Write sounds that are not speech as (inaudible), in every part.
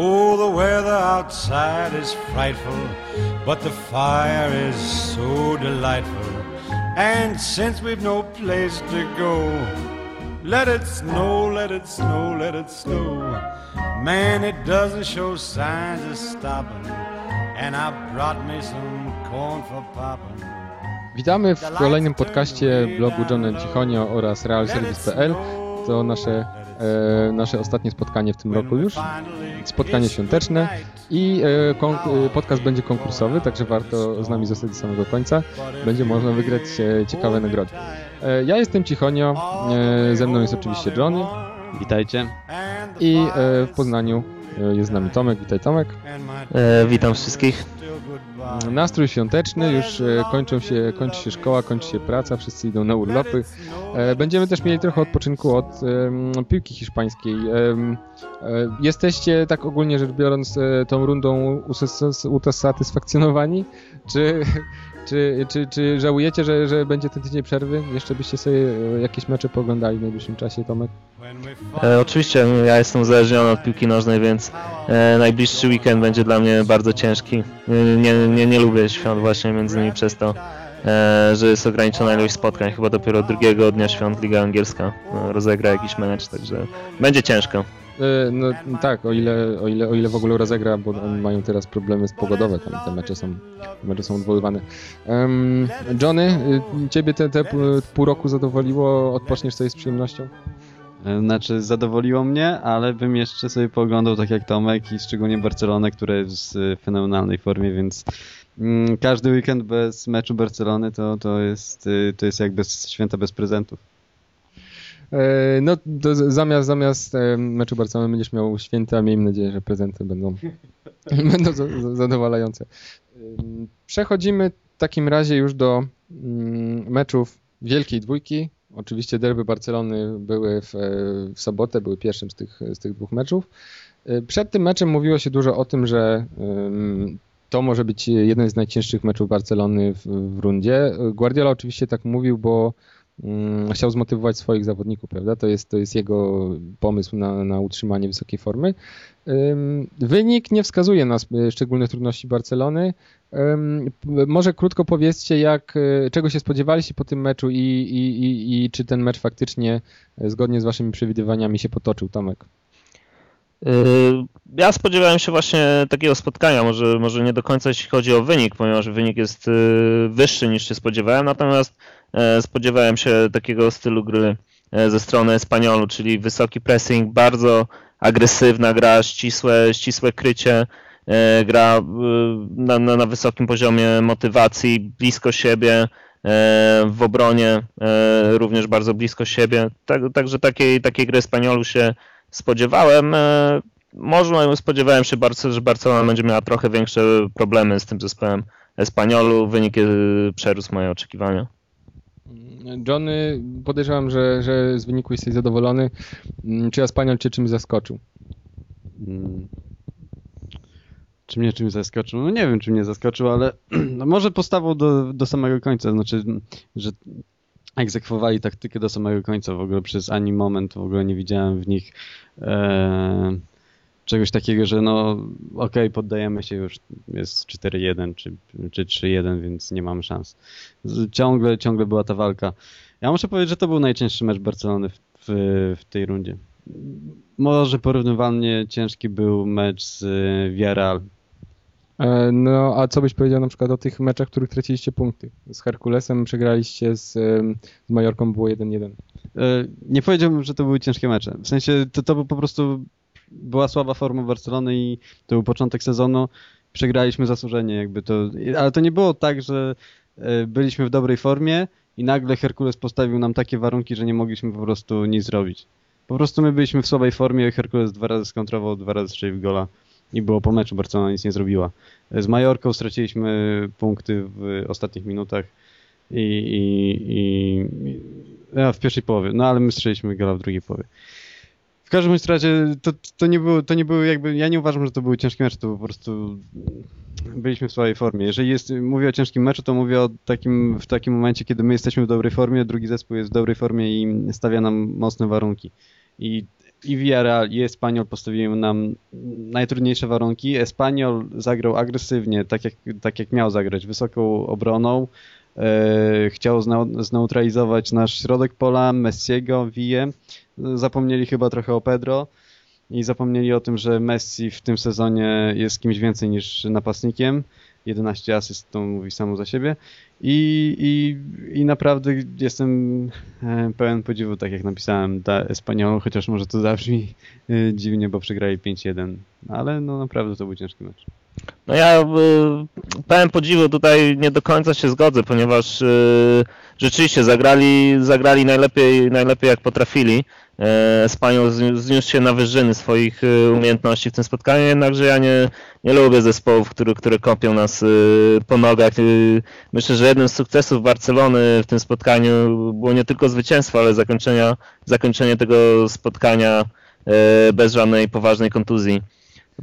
Oh, the weather outside is frightful, but the fire is so delightful. And since we've no place to go, let it snow, let it snow, let it snow. Man, it doesn't show signs of stopping. And I brought me some corn for popping. Witamy w kolejnym podcaście blogu Johna Cichonio oraz realservice.pl. To nasze, e, nasze ostatnie spotkanie w tym roku już. Spotkanie świąteczne i e, kon- e, podcast będzie konkursowy, także warto z nami zostać do samego końca. Będzie można wygrać e, ciekawe nagrody. E, ja jestem Cichonio, e, ze mną jest oczywiście Johnny Witajcie. i e, w Poznaniu jest z nami Tomek. Witaj Tomek. E, witam wszystkich. Nastrój świąteczny, już e, kończą się, kończy się szkoła, kończy się praca, wszyscy idą na urlopy. E, Będziemy też mieli trochę odpoczynku od piłki hiszpańskiej. E, Jesteście tak ogólnie rzecz biorąc tą rundą usatysfakcjonowani? Czy, czy, czy, czy żałujecie, że, że będzie ten tydzień przerwy? Jeszcze byście sobie e, jakieś mecze pooglądali w najbliższym czasie, Tomek? E, oczywiście ja jestem uzależniony od piłki nożnej, więc e, najbliższy weekend będzie dla mnie bardzo ciężki. E, Nie, nie, nie lubię świąt właśnie między innymi przez to, e, że jest ograniczona ilość spotkań. Chyba dopiero drugiego dnia świąt Liga Angielska e, rozegra jakiś mecz, także będzie ciężko. E, No tak, o ile, o ile, o ile w ogóle rozegra, bo mają teraz problemy pogodowe, tam te mecze są, mecze są odwoływane. Um, Johnny, y, ciebie te, te pół- pół roku zadowoliło? Odpoczniesz sobie z przyjemnością? E, Znaczy, zadowoliło mnie, ale bym jeszcze sobie pooglądał tak jak Tomek i szczególnie Barcelonę, która jest w fenomenalnej formie, więc mm, każdy weekend bez meczu Barcelony to, to, jest, y, to jest jak bez święta bez prezentów. E, No, to zamiast, zamiast e, meczu Barcelony będziesz miał święta, miejmy nadzieję, że prezenty będą, (laughs) będą za- za- zadowalające. Przechodzimy w takim razie już do mm, meczów Wielkiej Dwójki. Oczywiście derby Barcelony były w, e, w sobotę, były pierwszym z tych, z tych dwóch meczów. Przed tym meczem mówiło się dużo o tym, że to może być jeden z najcięższych meczów Barcelony w, w rundzie. Guardiola oczywiście tak mówił, bo chciał zmotywować swoich zawodników, prawda? To jest, to jest jego pomysł na, na utrzymanie wysokiej formy. Wynik nie wskazuje na sp- szczególnych trudności Barcelony. Może krótko powiedzcie, jak, y, czego się spodziewaliście po tym meczu i, i, i, i czy ten mecz faktycznie y, zgodnie z waszymi przewidywaniami się potoczył, Tomek? Ja spodziewałem się właśnie takiego spotkania, może, może nie do końca jeśli chodzi o wynik, ponieważ wynik jest e, wyższy niż się spodziewałem, natomiast e, spodziewałem się takiego stylu gry e, ze strony Espaniolu, czyli wysoki pressing, bardzo agresywna gra, ścisłe, ścisłe krycie, e, gra e, na, na, na wysokim poziomie motywacji, blisko siebie, w obronie również bardzo blisko siebie, tak, także takiej, takiej gry Espaniolu się spodziewałem. e, Może spodziewałem się, że Barcelona będzie miała trochę większe problemy z tym zespołem Espaniolu. Wynik e, przerósł moje oczekiwania. Johnny, podejrzewam, że, że z wyniku jesteś zadowolony. Mm, Czy Espaniol cię czymś zaskoczył? Mm. Czy mnie czymś zaskoczył? No nie wiem, czy mnie zaskoczył, ale (clears throat) no może postawą do, do samego końca, znaczy, że egzekwowali taktykę do samego końca. W ogóle przez ani moment w ogóle nie widziałem w nich e, czegoś takiego, że no okej, poddajemy się już, jest 4-1 czy, czy 3-1, więc nie mamy szans. Ciągle, ciągle była ta walka. Ja muszę powiedzieć, że to był najcięższy mecz Barcelony w, w, w tej rundzie. Może porównywalnie ciężki był mecz z e, Villarreal. E, No, a co byś powiedział na przykład o tych meczach, w których traciliście punkty? Z Herkulesem przegraliście, z, z Majorką było 1-1. E, Nie powiedziałbym, że to były ciężkie mecze. W sensie to, to po prostu była słaba forma Barcelony i to był początek sezonu. Przegraliśmy zasłużenie jakby to, ale to nie było tak, że e, byliśmy w dobrej formie i nagle Herkules postawił nam takie warunki, że nie mogliśmy po prostu nic zrobić. Po prostu my byliśmy w słabej formie, Herkules dwa razy skontrował, dwa razy strzelił gola i było po meczu, Barcelona nic nie zrobiła. Z Majorką straciliśmy punkty w ostatnich minutach i, i, i, ja w pierwszej połowie, no ale my strzeliliśmy gola w drugiej połowie. w każdym razie to, to nie było, to nie były jakby, ja nie uważam, że to były ciężkie mecze, to po prostu byliśmy w swojej formie. Jeżeli jest, mówię o ciężkim meczu, to mówię o takim, w takim momencie, kiedy my jesteśmy w dobrej formie, drugi zespół jest w dobrej formie i stawia nam mocne warunki. I i Villarreal i Espanyol postawiły nam najtrudniejsze warunki. Espanyol zagrał agresywnie, tak jak, tak jak miał zagrać, wysoką obroną. E, chciał zneutralizować nasz środek pola, Messiego, Vie. Zapomnieli chyba trochę o Pedro i zapomnieli o tym, że Messi w tym sezonie jest kimś więcej niż napastnikiem. 11 asyst to mówi samo za siebie. I, i, I naprawdę jestem e, pełen podziwu, tak jak napisałem, dla Espaniolu, chociaż może to zabrzmi e, dziwnie, bo przegrali 5-1, ale no naprawdę to był ciężki mecz. No ja y, pełen podziwu tutaj nie do końca się zgodzę, ponieważ y, rzeczywiście zagrali, zagrali najlepiej, najlepiej jak potrafili. Espanyol zniósł się na wyżyny swoich umiejętności w tym spotkaniu, jednakże ja nie, nie lubię zespołów, które, które kopią nas po nogach. Myślę, że jednym z sukcesów Barcelony w tym spotkaniu było nie tylko zwycięstwo, ale zakończenia, zakończenie tego spotkania bez żadnej poważnej kontuzji.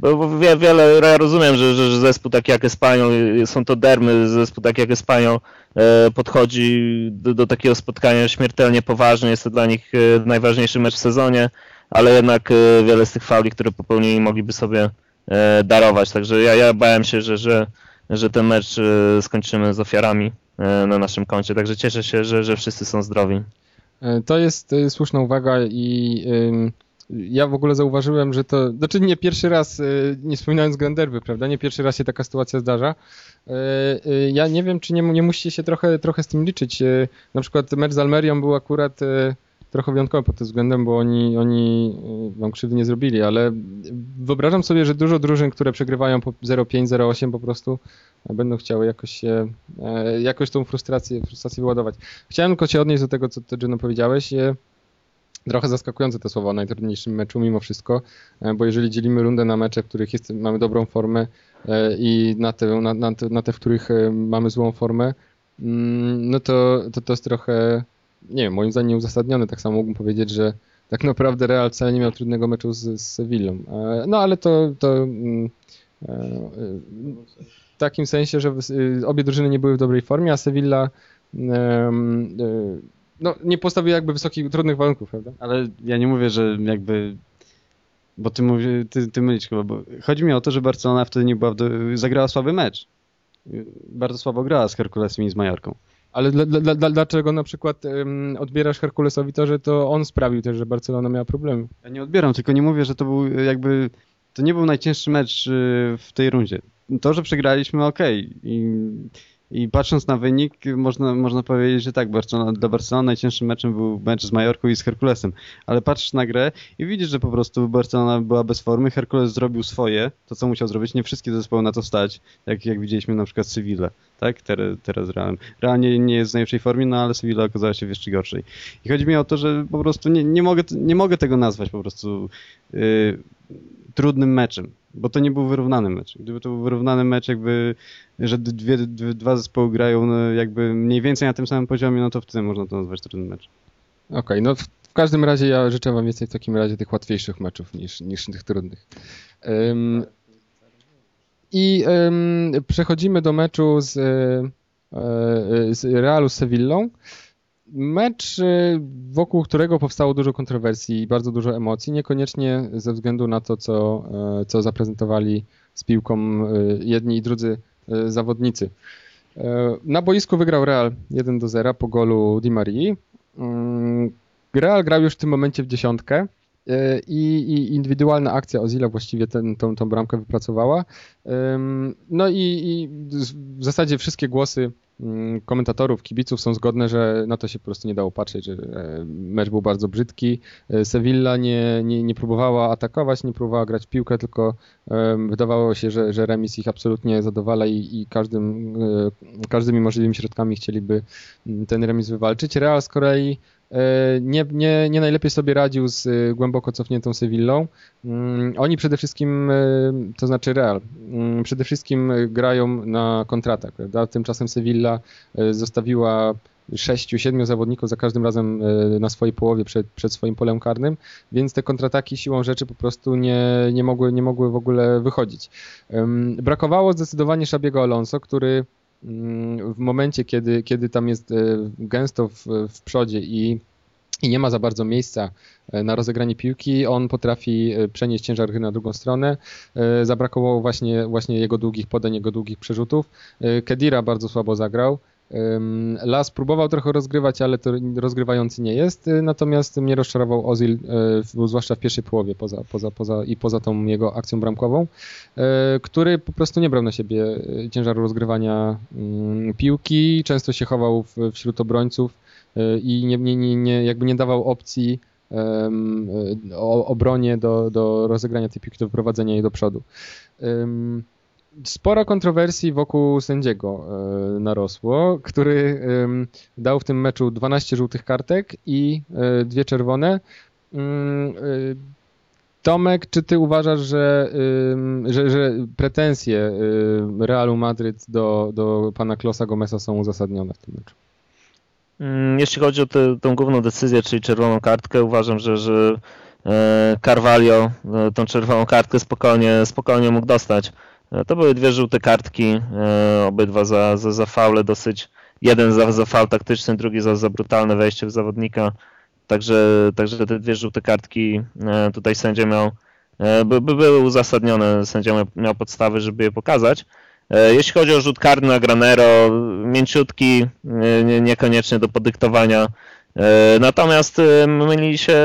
Bo wiele, ja rozumiem, że, że, że zespół taki jak Espanyol, są to dermy, zespół taki jak Espanyol e, podchodzi do, do, takiego spotkania śmiertelnie poważnie, jest to dla nich e, najważniejszy mecz w sezonie, ale jednak e, wiele z tych fauli, które popełnili mogliby sobie darować, także ja, ja bałem się, że, że, że ten mecz skończymy z ofiarami na naszym koncie, także cieszę się, że, że wszyscy są zdrowi. To jest słuszna uwaga i ja w ogóle zauważyłem, że to, znaczy nie pierwszy raz, e, nie wspominając Granderwy, prawda, nie pierwszy raz się taka sytuacja zdarza. E, e, ja nie wiem, czy nie, nie musicie się trochę, trochę z tym liczyć. Na przykład mecz z Almerią był akurat trochę wyjątkowy pod tym względem, bo oni, oni wam krzywdy nie zrobili, ale wyobrażam sobie, że dużo drużyn, które przegrywają po 0,5, 0,8 po prostu będą chciały jakoś się, jakoś tą frustrację, frustrację wyładować. Chciałem tylko się odnieść do tego, co ty, powiedziałeś. Trochę zaskakujące te słowa o najtrudniejszym meczu mimo wszystko, e, bo jeżeli dzielimy rundę na mecze, w których jest, mamy dobrą formę e, i na te, na, na, te, na te, w których e, mamy złą formę, mm, no to, to to jest trochę, nie wiem, moim zdaniem nieuzasadnione. Tak samo mógłbym powiedzieć, że tak naprawdę Real wcale nie miał trudnego meczu z, z Sevillą. No ale to, to mm, w takim sensie, że obie drużyny nie były w dobrej formie, a Sevilla no, nie postawił jakby wysokich, trudnych warunków, prawda? Ale ja nie mówię, że jakby bo ty, mówisz, ty, ty mylisz chyba, bo chodzi mi o to, że Barcelona wtedy nie była, zagrała słaby mecz. Bardzo słabo grała z Herkulesem i z Majorką. Ale dla, dla, dla, dlaczego na przykład um, odbierasz Herkulesowi to, że to on sprawił też, że Barcelona miała problemy? Ja nie odbieram, tylko nie mówię, że to był jakby, to nie był najcięższy mecz y, w tej rundzie. To, że przegraliśmy, ok. I i patrząc na wynik, można, można powiedzieć, że tak, Barcelona, dla Barcelony najcięższym meczem był mecz z Majorką i z Herkulesem. Ale patrzysz na grę i widzisz, że po prostu Barcelona była bez formy, Herkules zrobił swoje, to co musiał zrobić. Nie wszystkie zespoły na to stać, jak, jak widzieliśmy na przykład Sevilla, tak? Teraz, teraz Realem. Realnie nie jest w najlepszej formie, no ale Sevilla okazała się w jeszcze gorszej. I chodzi mi o to, że po prostu nie, nie, mogę, nie mogę tego nazwać po prostu yy, trudnym meczem bo to nie był wyrównany mecz. Gdyby to był wyrównany mecz, jakby, że dwie, dwie, dwa zespoły grają no, jakby mniej więcej na tym samym poziomie, no to wtedy można to nazwać trudnym mecz. Okej, okay, no w, w, każdym razie ja życzę wam więcej w takim razie tych łatwiejszych meczów niż, niż tych trudnych. Um, I um, przechodzimy do meczu z, e, e, z Realu z Sevillą. Mecz, y, wokół którego powstało dużo kontrowersji i bardzo dużo emocji, niekoniecznie ze względu na to, co, e, co zaprezentowali z piłką e, jedni i drudzy e, zawodnicy. Na boisku wygrał Real 1 do 0 po golu Di Marii. Mm, Real grał już w tym momencie w dziesiątkę i, i indywidualna akcja Ozila właściwie ten, tą, tą bramkę wypracowała. No i, i w zasadzie wszystkie głosy Mm, komentatorów, kibiców są zgodne, że na to się po prostu nie dało patrzeć, że e, mecz był bardzo brzydki. E, Sevilla nie, nie, nie próbowała atakować, nie próbowała grać w piłkę, tylko wydawało się, że, że remis ich absolutnie zadowala i, i każdym, e, każdymi możliwymi środkami chcieliby mm, ten remis wywalczyć. Real z kolei E, nie, nie, nie najlepiej sobie radził z e, głęboko cofniętą Sewillą. Mm, oni przede wszystkim, e, to znaczy Real, mm, przede wszystkim grają na kontratak, prawda? Tymczasem Sevilla zostawiła sześciu, siedmiu zawodników za każdym razem na swojej połowie przed, przed swoim polem karnym, więc te kontrataki siłą rzeczy po prostu nie, nie, mogły, nie mogły w ogóle wychodzić. Brakowało zdecydowanie Szabiego Alonso, który w momencie, kiedy, kiedy tam jest gęsto w, w przodzie i i nie ma za bardzo miejsca e, na rozegranie piłki, on potrafi e, przenieść ciężar gry na drugą stronę. E, zabrakowało właśnie, właśnie jego długich podań, jego długich przerzutów. Kedira bardzo słabo zagrał. Las próbował trochę rozgrywać, ale to rozgrywający nie jest, natomiast mnie rozczarował Ozil, zwłaszcza w pierwszej połowie poza, poza, poza, i poza tą jego akcją bramkową, który po prostu nie brał na siebie ciężaru rozgrywania piłki, często się chował wśród obrońców i nie, nie, nie, jakby nie dawał opcji obronie do, do rozegrania tej piłki, do wyprowadzenia jej do przodu. Sporo kontrowersji wokół sędziego e, narosło, który dał w tym meczu 12 żółtych kartek i e, dwie czerwone. Mm, e, Tomek, czy ty uważasz, że, że, że pretensje Realu Madryt do, do pana Klosa Gomeza są uzasadnione w tym meczu? Mm, jeśli chodzi o tę, główną decyzję, czyli czerwoną kartkę, uważam, że, że Carvalho tą czerwoną kartkę spokojnie, spokojnie mógł dostać. E, to były dwie żółte kartki, obydwa za, za, za faule dosyć. Jeden za, za faul taktyczny, drugi za, za brutalne wejście w zawodnika. Także, także te dwie żółte kartki tutaj sędzia miał, by, by były uzasadnione, sędzia miał, podstawy, żeby je pokazać. E, jeśli chodzi o rzut karny na Granero, mięciutki, nie, niekoniecznie do podyktowania. E, natomiast e, mylili się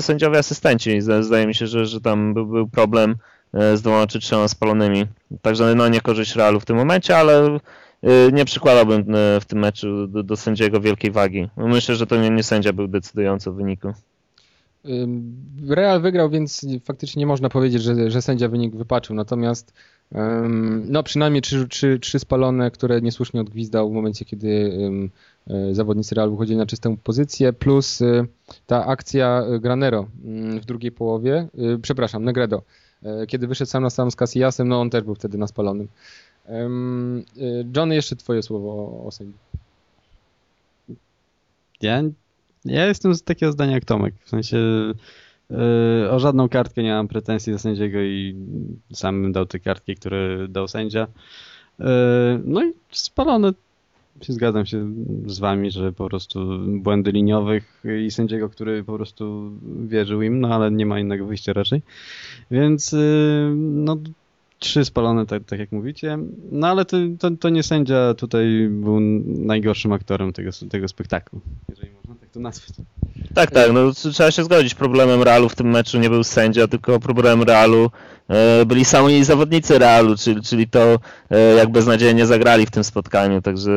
sędziowie asystenci. Zdaje mi się, że, że tam był, był problem z dwoma czy trzema spalonymi. Także no nie korzyść Realu w tym momencie, ale nie przykładałbym w tym meczu do, do sędziego wielkiej wagi. Myślę, że to nie, nie sędzia był decydujący w wyniku. Real wygrał, więc faktycznie nie można powiedzieć, że, że sędzia wynik wypaczył. Natomiast no przynajmniej trzy, trzy, trzy spalone, które niesłusznie odgwizdał w momencie, kiedy e, zawodnicy Real wychodzili na czystą pozycję, plus e, ta akcja Granero w drugiej połowie, e, przepraszam, Negredo, kiedy wyszedł sam na sam z Casillasem, no on też był wtedy na spalonym. John, jeszcze twoje słowo o, o. Ja, ja jestem z takiego zdania jak Tomek, w sensie Yy, o żadną kartkę nie mam pretensji do sędziego i sam dał te kartki, które dał sędzia. No i spalone. Zgadzam się z wami, że po prostu błędy liniowych i sędziego, który po prostu wierzył im, no ale nie ma innego wyjścia raczej. Więc yy, no trzy spalone, tak, tak jak mówicie. No ale to, to, to, nie sędzia tutaj był najgorszym aktorem tego, tego spektaklu, jeżeli można tak to nazwać. Tak, tak, no trzeba się zgodzić. Problemem Realu w tym meczu nie był sędzia, tylko problemem Realu e, byli sami zawodnicy Realu, czyli, czyli to e, jak beznadziejnie zagrali w tym spotkaniu, także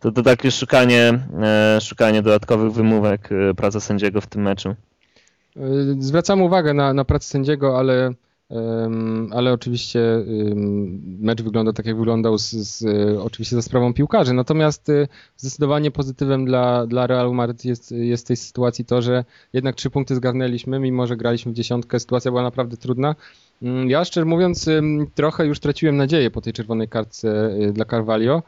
to, to takie szukanie, e, szukanie dodatkowych wymówek praca sędziego w tym meczu. Zwracam uwagę na, na pracę sędziego, ale ale oczywiście mecz wygląda tak, jak wyglądał z, z, oczywiście za sprawą piłkarzy. Natomiast y, zdecydowanie pozytywem dla, dla Realu Madryt jest, jest tej sytuacji to, że jednak trzy punkty zgarnęliśmy, mimo że graliśmy w dziesiątkę. Sytuacja była naprawdę trudna. Ja szczerze mówiąc trochę już traciłem nadzieję po tej czerwonej kartce y, dla Carvalho,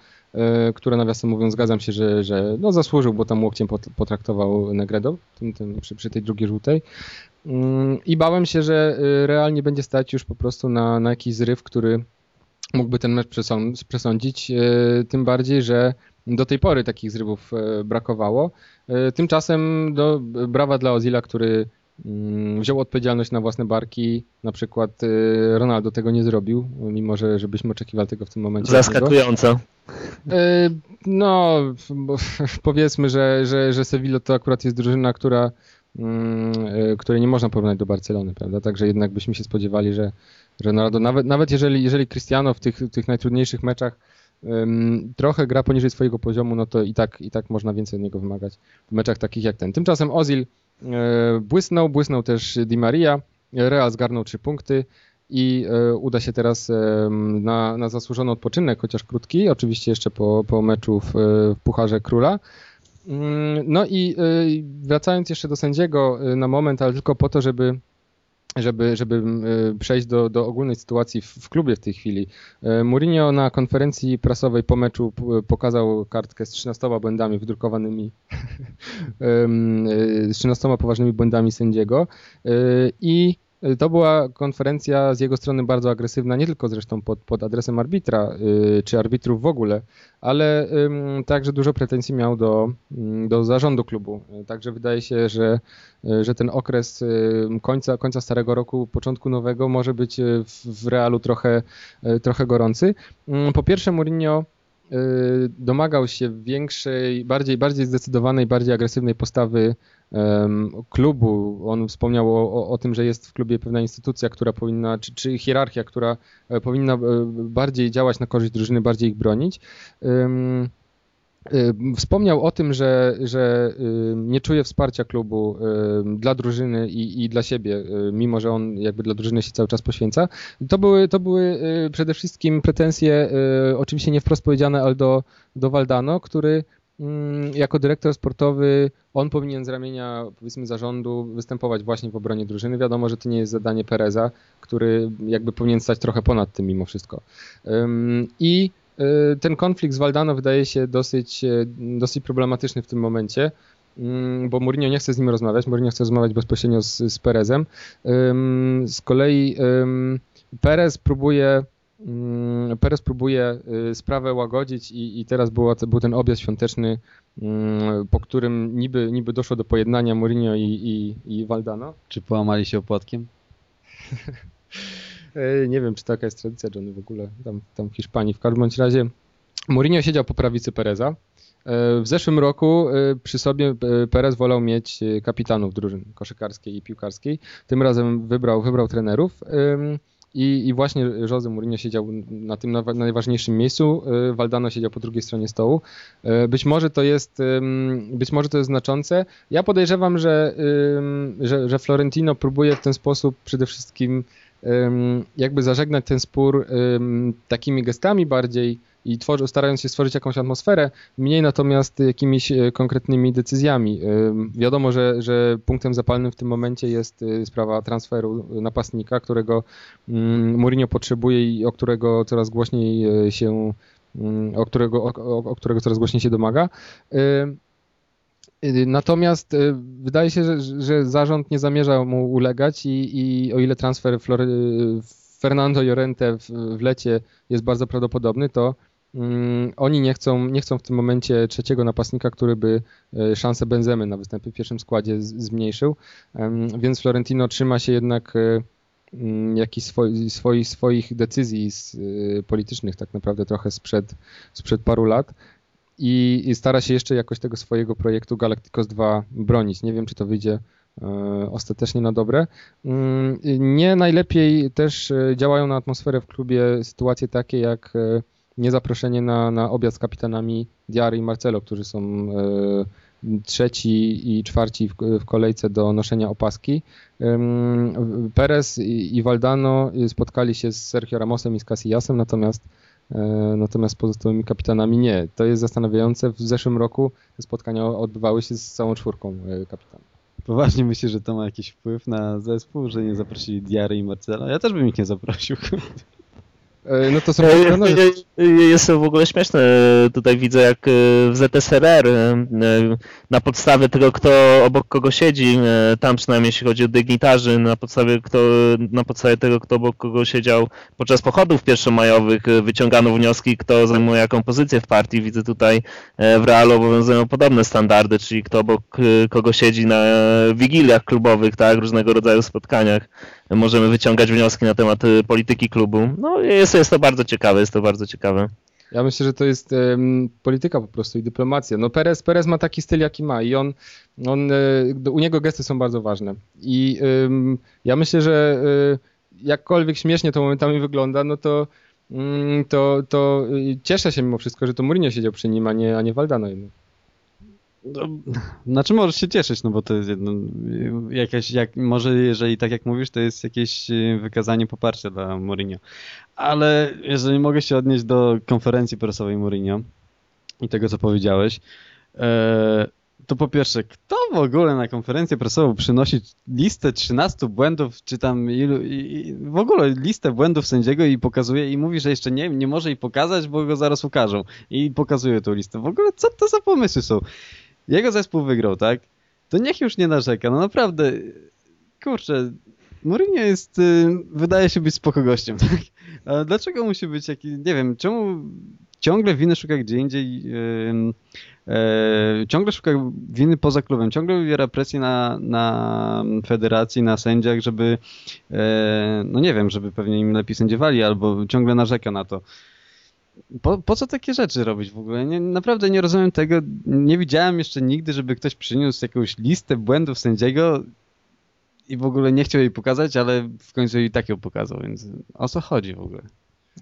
która nawiasem mówiąc zgadzam się, że, że no zasłużył, bo tam łokciem potraktował Negredo tym, tym, przy, przy tej drugiej żółtej. Mm, I bałem się, że y, Real nie będzie stać już po prostu na, na jakiś zryw, który mógłby ten mecz przesądzić. Y, tym bardziej, że do tej pory takich zrywów y, brakowało. Tymczasem do, brawa dla Ozila, który mm, wziął odpowiedzialność na własne barki. Na przykład Ronaldo tego nie zrobił, mimo że żebyśmy oczekiwali tego w tym momencie. Zaskakująco. No, (laughs) powiedzmy, że, że, że Sevilla to akurat jest drużyna, która Y, której nie można porównać do Barcelony, prawda? Także jednak byśmy się spodziewali, że, że Ronaldo, nawet, nawet jeżeli, jeżeli Cristiano w tych, tych najtrudniejszych meczach um, trochę gra poniżej swojego poziomu, no to i tak, i tak można więcej od niego wymagać w meczach takich jak ten. Tymczasem Ozil e, błysnął, błysnął też Di Maria, Real zgarnął trzy punkty i e, uda się teraz e, na, na zasłużony odpoczynek, chociaż krótki, oczywiście jeszcze po, po meczu w, w Pucharze Króla. Mm, no i y, wracając jeszcze do sędziego y, na moment, ale tylko po to, żeby żeby, żeby y, przejść do, do ogólnej sytuacji w, w klubie w tej chwili. Mourinho na konferencji prasowej po meczu pokazał kartkę z 13 błędami wydrukowanymi, (laughs) Ym, z 13 poważnymi błędami sędziego i to była konferencja z jego strony bardzo agresywna, nie tylko zresztą pod, pod adresem arbitra, y, czy arbitrów w ogóle, ale także dużo pretensji miał do, mm, do zarządu klubu. Także wydaje się, że, y, że ten okres końca, końca starego roku, początku nowego może być y, w, w realu trochę, trochę gorący. Mm, Po pierwsze Mourinho domagał się większej, bardziej, bardziej zdecydowanej, bardziej agresywnej postawy klubu. On wspomniał o, o, o tym, że jest w klubie pewna instytucja, która powinna, czy, czy hierarchia, która e, powinna e, bardziej działać na korzyść drużyny, bardziej ich bronić. E, Wspomniał o tym, że, że nie czuje wsparcia klubu dla drużyny i, i dla siebie, mimo że on jakby dla drużyny się cały czas poświęca. To były, to były przede wszystkim pretensje, oczywiście nie wprost powiedziane, ale do, do Valdano, który jako dyrektor sportowy on powinien z ramienia powiedzmy zarządu występować właśnie w obronie drużyny. Wiadomo, że to nie jest zadanie Pereza, który jakby powinien stać trochę ponad tym mimo wszystko. I y, ten konflikt z Valdano wydaje się dosyć, y, dosyć problematyczny w tym momencie, bo Mourinho nie chce z nim rozmawiać, Mourinho chce rozmawiać bezpośrednio z, z Perezem. Z kolei Perez próbuje Mm, Perez próbuje y, sprawę łagodzić i, i teraz była, był ten objazd świąteczny, mm, po którym niby, niby doszło do pojednania Mourinho i, i, i Valdano. Czy połamali się opłatkiem? (laughs) E, Nie wiem, czy taka jest tradycja, Johnny, w ogóle tam, tam w Hiszpanii. W każdym bądź razie Mourinho siedział po prawicy Pereza. E, W zeszłym roku e, przy sobie Perez wolał mieć kapitanów drużyn koszykarskiej i piłkarskiej. Tym razem wybrał, wybrał trenerów. I, I właśnie Jose Mourinho siedział na tym najważniejszym miejscu, e, Valdano siedział po drugiej stronie stołu. E, Być może to jest, być może to jest znaczące. Ja podejrzewam, że, że, że Florentino próbuje w ten sposób przede wszystkim jakby zażegnać ten spór takimi gestami bardziej i tworzy, starając się stworzyć jakąś atmosferę, mniej natomiast jakimiś e, konkretnymi decyzjami. Wiadomo, że, że punktem zapalnym w tym momencie jest y, sprawa transferu napastnika, którego Mourinho potrzebuje i o którego coraz głośniej e, się o którego, o, o którego coraz głośniej się domaga. Y, Natomiast y, wydaje się, że, że zarząd nie zamierza mu ulegać i, i o ile transfer Flory, Fernando Llorente w, w lecie jest bardzo prawdopodobny, to mm, oni nie chcą, nie chcą w tym momencie trzeciego napastnika, który by e, szanse Benzemy na występy w pierwszym składzie z, zmniejszył, więc Florentino trzyma się jednak mm, jakichś swoi, swoi, swoich decyzji z, politycznych tak naprawdę trochę sprzed, sprzed paru lat i, stara się jeszcze jakoś tego swojego projektu Galacticos 2 bronić. Nie wiem, czy to wyjdzie e, ostatecznie na dobre. Mm, Nie najlepiej też e, działają na atmosferę w klubie sytuacje takie jak e, niezaproszenie na, na obiad z kapitanami Diary i Marcelo, którzy są trzeci i czwarci w, w kolejce do noszenia opaski. Perez i, Valdano spotkali się z Sergio Ramosem i z Casillasem, natomiast e, natomiast pozostałymi kapitanami nie. To jest zastanawiające. W zeszłym roku spotkania odbywały się z całą czwórką e, kapitanów. Poważnie myślisz, że to ma jakiś wpływ na zespół, że nie zaprosili Diary i Marcela? Ja też bym ich nie zaprosił. E, No to są Jest to w ogóle śmieszne. Tutaj widzę, jak e, w ZSRR e, na podstawie tego, kto obok kogo siedzi, tam przynajmniej jeśli chodzi o dygnitarzy, na podstawie, kto, na podstawie tego, kto obok kogo siedział podczas pochodów pierwszomajowych, wyciągano wnioski, kto zajmuje jaką pozycję w partii. Widzę tutaj w Realu obowiązują podobne standardy, czyli kto obok kogo siedzi na wigiliach klubowych, tak, różnego rodzaju spotkaniach możemy wyciągać wnioski na temat y, polityki klubu. No jest, jest to bardzo ciekawe, jest to bardzo ciekawe. Ja myślę, że to jest em, polityka po prostu i dyplomacja. No Perez, Perez ma taki styl, jaki ma i on, on e, u niego gesty są bardzo ważne. I ja myślę, że e, jakkolwiek śmiesznie to momentami wygląda, no to, mm, to, to y, cieszę się mimo wszystko, że to Mourinho siedział przy nim, a nie, a nie Valdano jednak. No, znaczy możesz się cieszyć, no bo to jest jedno, jakaś, jak, może jeżeli tak jak mówisz, to jest jakieś e, wykazanie poparcia dla Mourinho. Ale jeżeli mogę się odnieść do konferencji prasowej Mourinho i tego, co powiedziałeś, e, to po pierwsze, kto w ogóle na konferencję prasową przynosi listę 13 błędów, czy tam ilu, i, w ogóle listę błędów sędziego i pokazuje i mówi, że jeszcze nie, nie może jej pokazać, bo go zaraz ukażą. I pokazuje tą listę. W ogóle co to za pomysły są? Jego zespół wygrał, tak? To niech już nie narzeka. No naprawdę, kurczę, Mourinho jest, y, wydaje się być spoko gościem, (laughs) tak? Dlaczego musi być jakiś, nie wiem, czemu ciągle winy szuka gdzie indziej, yy, yy, ciągle szuka winy poza klubem, ciągle wywiera presję na, na federacji, na sędziach, żeby, yy, no nie wiem, żeby pewnie im lepiej sędziowali, albo ciągle narzeka na to. Po, po co takie rzeczy robić w ogóle? Nie, naprawdę nie rozumiem tego. Nie widziałem jeszcze nigdy, żeby ktoś przyniósł jakąś listę błędów sędziego i w ogóle nie chciał jej pokazać, ale w końcu i tak ją pokazał, więc o co chodzi w ogóle?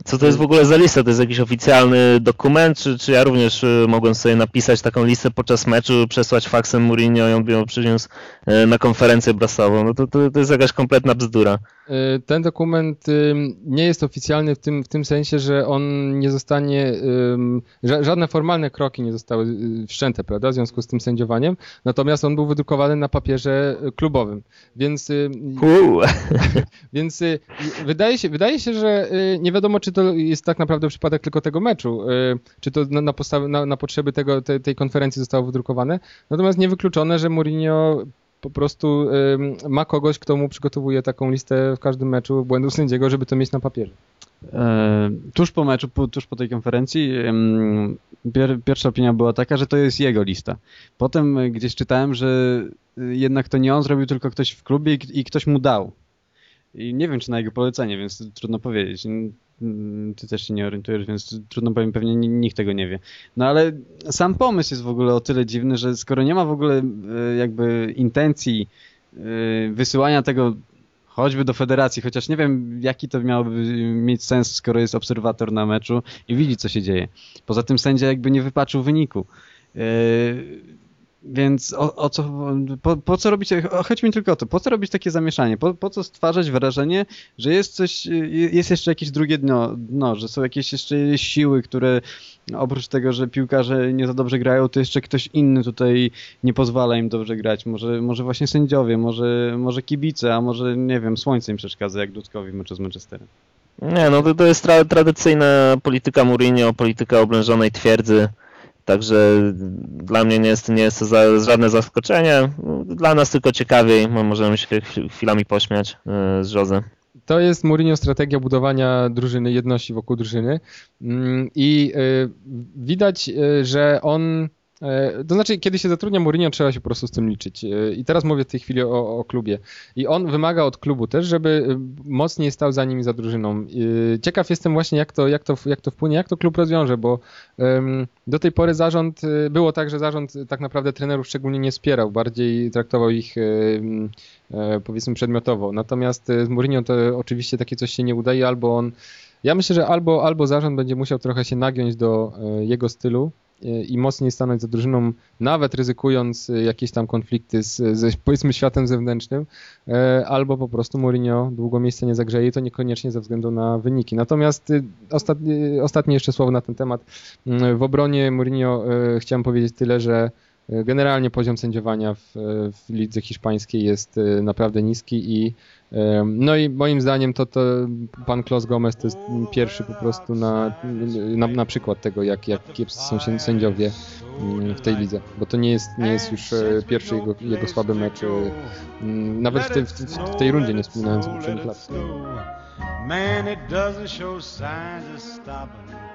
Co to jest w ogóle za lista? To jest jakiś oficjalny dokument, czy, czy ja również y, mogłem sobie napisać taką listę podczas meczu, przesłać faksem Mourinho i on by ją przyniósł y, na konferencję prasową? No to, to, to jest jakaś kompletna bzdura. Y, Ten dokument nie jest oficjalny w tym, w tym sensie, że on nie zostanie, żadne formalne kroki nie zostały wszczęte, prawda, w związku z tym sędziowaniem, natomiast on był wydrukowany na papierze klubowym, więc, Uuu. (laughs) więc wydaje, się, wydaje się, że nie wiadomo, czy to jest tak naprawdę przypadek tylko tego meczu, y, czy to na, postawy, na, na potrzeby tego, te, tej konferencji zostało wydrukowane, natomiast niewykluczone, że Mourinho po prostu ym, ma kogoś, kto mu przygotowuje taką listę w każdym meczu błędów sędziego, żeby to mieć na papierze. E, tuż po meczu, tuż po tej konferencji, pierwsza opinia była taka, że to jest jego lista. Potem gdzieś czytałem, że e, jednak to nie on zrobił, tylko ktoś w klubie i ktoś mu dał. I nie wiem, czy na jego polecenie, więc trudno powiedzieć. Mm, Ty też się nie orientujesz, więc trudno powiem, pewnie ni- nikt tego nie wie. No ale sam pomysł jest w ogóle o tyle dziwny, że skoro nie ma w ogóle e, jakby intencji e, wysyłania tego choćby do federacji, chociaż nie wiem, jaki to miałoby mieć sens, skoro jest obserwator na meczu i widzi, co się dzieje. Poza tym sędzia jakby nie wypaczył wyniku. Więc o, o co, po, po co robić, chodź mi tylko o to, po co robić takie zamieszanie, po, po co stwarzać wrażenie, że jest coś, jest jeszcze jakieś drugie dno, dno, że są jakieś jeszcze siły, które oprócz tego, że piłkarze nie za dobrze grają, to jeszcze ktoś inny tutaj nie pozwala im dobrze grać, może, może właśnie sędziowie, może, może kibice, a może, nie wiem, słońce im przeszkadza, jak Dudkowi w meczu z Manchesterem. Nie, no to, to jest tra tradycyjna polityka Mourinho, polityka oblężonej twierdzy. Także dla mnie nie jest, nie jest to za, żadne zaskoczenie. Dla nas tylko ciekawiej, możemy się chwil- chwilami pośmiać y, z Jose. To jest Mourinho strategia budowania drużyny, jedności wokół drużyny Mm, i y, widać, y, że on, to znaczy kiedy się zatrudnia Mourinho trzeba się po prostu z tym liczyć Y, i teraz mówię w tej chwili o, o klubie i on wymaga od klubu też, żeby y, mocniej stał za nim i za drużyną. Ciekaw jestem właśnie jak to, jak to, jak to wpłynie, jak to klub rozwiąże, bo do tej pory zarząd, było tak, że zarząd tak naprawdę trenerów szczególnie nie wspierał, bardziej traktował ich e, powiedzmy przedmiotowo. Natomiast e, z Mourinho to oczywiście takie coś się nie udaje, albo on, ja myślę, że albo, albo zarząd będzie musiał trochę się nagiąć do e, jego stylu e, i mocniej stanąć za drużyną, nawet ryzykując e, jakieś tam konflikty z, ze powiedzmy światem zewnętrznym, e, albo po prostu Mourinho długo miejsce nie zagrzeje, to niekoniecznie ze względu na wyniki. Natomiast e, ostatnie, ostatnie jeszcze słowo na ten temat. Mm, W obronie Mourinho e, chciałem powiedzieć tyle, że e, generalnie poziom sędziowania w, w lidze hiszpańskiej jest e, naprawdę niski i e, no i moim zdaniem to, to pan Klos Gomez to jest pierwszy po prostu na, na, na przykład tego, jak, jak kiepscy są sędziowie mm, w tej lidze, bo to nie jest, nie jest już e, pierwszy jego, jego słaby mecz, mm, nawet w, te, w, w tej rundzie nie wspominając o poprzednich lat. Man, it doesn't show signs of stopping.